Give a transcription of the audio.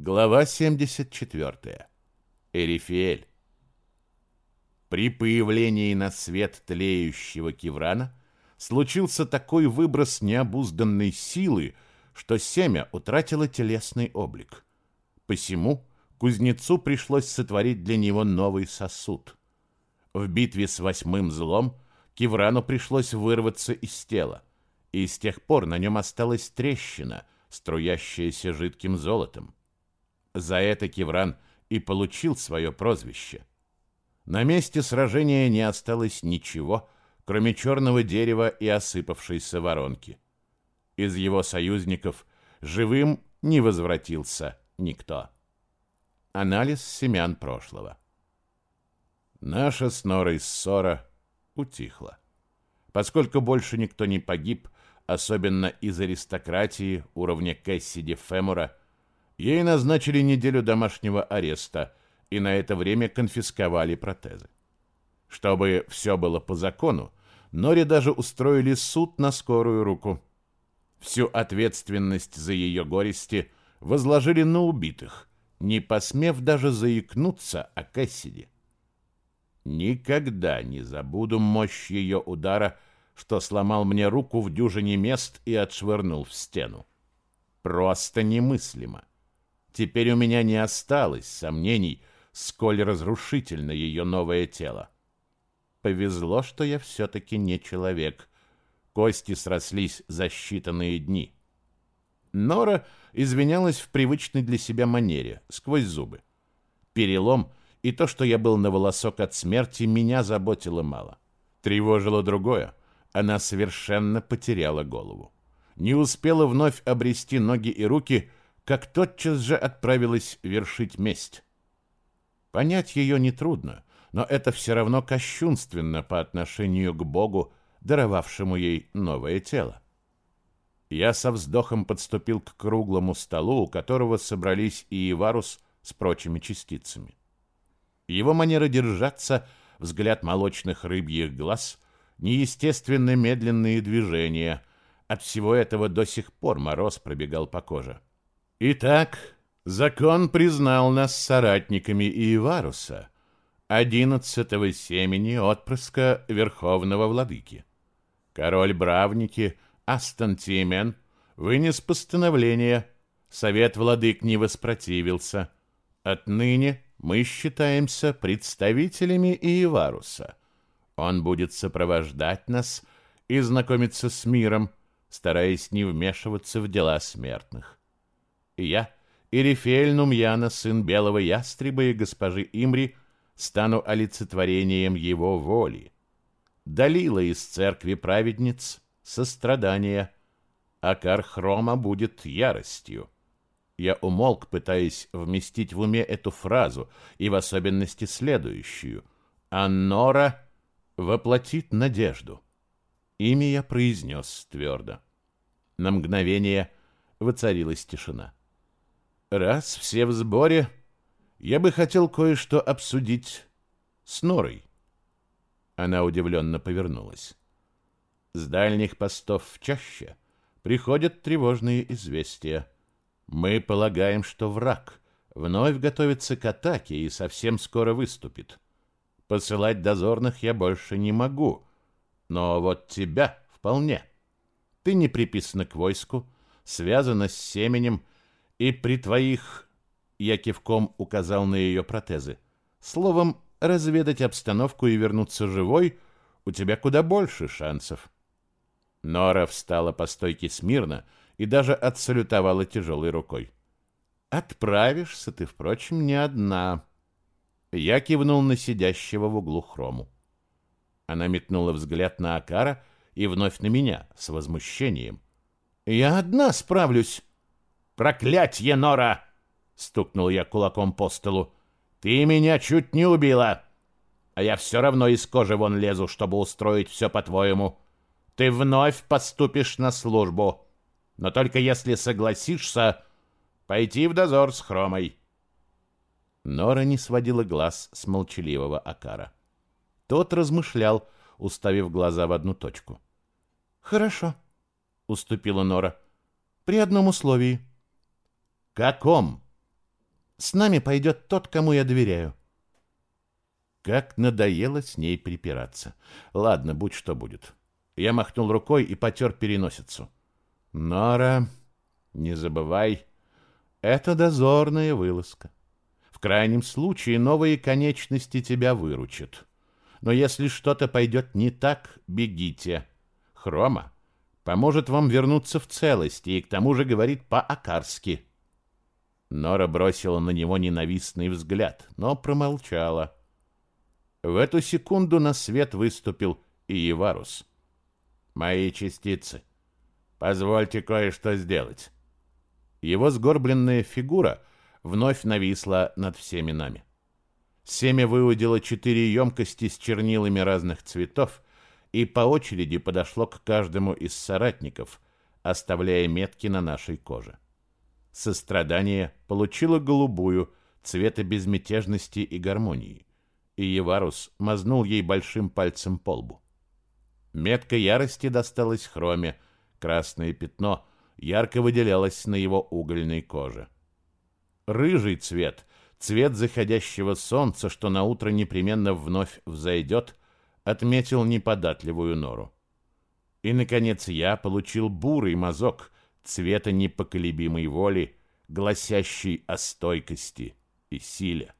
Глава 74. Эрифиэль. При появлении на свет тлеющего киврана случился такой выброс необузданной силы, что семя утратило телесный облик. Посему кузнецу пришлось сотворить для него новый сосуд. В битве с восьмым злом киврану пришлось вырваться из тела, и с тех пор на нем осталась трещина, струящаяся жидким золотом. За это Кивран и получил свое прозвище. На месте сражения не осталось ничего, кроме черного дерева и осыпавшейся воронки. Из его союзников живым не возвратился никто. Анализ семян прошлого. Наша с Норой ссора утихла. Поскольку больше никто не погиб, особенно из аристократии уровня Кэссиди Фемура, Ей назначили неделю домашнего ареста и на это время конфисковали протезы. Чтобы все было по закону, Нори даже устроили суд на скорую руку. Всю ответственность за ее горести возложили на убитых, не посмев даже заикнуться о Кэссиди. Никогда не забуду мощь ее удара, что сломал мне руку в дюжине мест и отшвырнул в стену. Просто немыслимо. Теперь у меня не осталось сомнений, сколь разрушительно ее новое тело. Повезло, что я все-таки не человек. Кости срослись за считанные дни. Нора извинялась в привычной для себя манере, сквозь зубы. Перелом и то, что я был на волосок от смерти, меня заботило мало. Тревожило другое. Она совершенно потеряла голову. Не успела вновь обрести ноги и руки, как тотчас же отправилась вершить месть. Понять ее нетрудно, но это все равно кощунственно по отношению к Богу, даровавшему ей новое тело. Я со вздохом подступил к круглому столу, у которого собрались и Иварус с прочими частицами. Его манера держаться, взгляд молочных рыбьих глаз, неестественно медленные движения. От всего этого до сих пор мороз пробегал по коже. Итак, закон признал нас соратниками Иеваруса, одиннадцатого семени отпрыска Верховного Владыки. Король Бравники Астантимен вынес постановление, Совет Владык не воспротивился. Отныне мы считаемся представителями Иеваруса. Он будет сопровождать нас и знакомиться с миром, стараясь не вмешиваться в дела смертных. Я, Ирифель Нумьяна, сын белого ястреба и госпожи Имри, стану олицетворением его воли. Далила из церкви праведниц сострадание, а Кархрома будет яростью. Я умолк, пытаясь вместить в уме эту фразу, и в особенности следующую. «Аннора воплотит надежду». Имя я произнес твердо. На мгновение воцарилась тишина. Раз все в сборе, я бы хотел кое-что обсудить с Норой. Она удивленно повернулась. С дальних постов чаще приходят тревожные известия. Мы полагаем, что враг вновь готовится к атаке и совсем скоро выступит. Посылать дозорных я больше не могу, но вот тебя вполне. Ты не приписана к войску, связана с семенем, и при твоих... Я кивком указал на ее протезы. Словом, разведать обстановку и вернуться живой у тебя куда больше шансов. Нора встала по стойке смирно и даже отсалютовала тяжелой рукой. «Отправишься ты, впрочем, не одна». Я кивнул на сидящего в углу хрому. Она метнула взгляд на Акара и вновь на меня с возмущением. «Я одна справлюсь». «Проклятье, Нора!» — стукнул я кулаком по столу. «Ты меня чуть не убила! А я все равно из кожи вон лезу, чтобы устроить все по-твоему. Ты вновь поступишь на службу, но только если согласишься пойти в дозор с Хромой». Нора не сводила глаз с молчаливого Акара. Тот размышлял, уставив глаза в одну точку. «Хорошо», — уступила Нора, — «при одном условии». «Каком?» С нами пойдет тот, кому я доверяю. Как надоело с ней припираться. Ладно, будь что будет. Я махнул рукой и потер переносицу. Нора, не забывай, это дозорная вылазка. В крайнем случае новые конечности тебя выручат. Но если что-то пойдет не так, бегите. Хрома поможет вам вернуться в целости и к тому же говорит по-акарски. Нора бросила на него ненавистный взгляд, но промолчала. В эту секунду на свет выступил и Еварус. «Мои частицы, позвольте кое-что сделать». Его сгорбленная фигура вновь нависла над всеми нами. Семя выудило четыре емкости с чернилами разных цветов и по очереди подошло к каждому из соратников, оставляя метки на нашей коже. Сострадание получило голубую, цвета безмятежности и гармонии, и Еварус мазнул ей большим пальцем по лбу. Метка ярости досталась хроме, красное пятно ярко выделялось на его угольной коже. Рыжий цвет цвет заходящего солнца, что на утро непременно вновь взойдет, отметил неподатливую нору. И, наконец, я получил бурый мазок цвета непоколебимой воли, гласящий о стойкости и силе.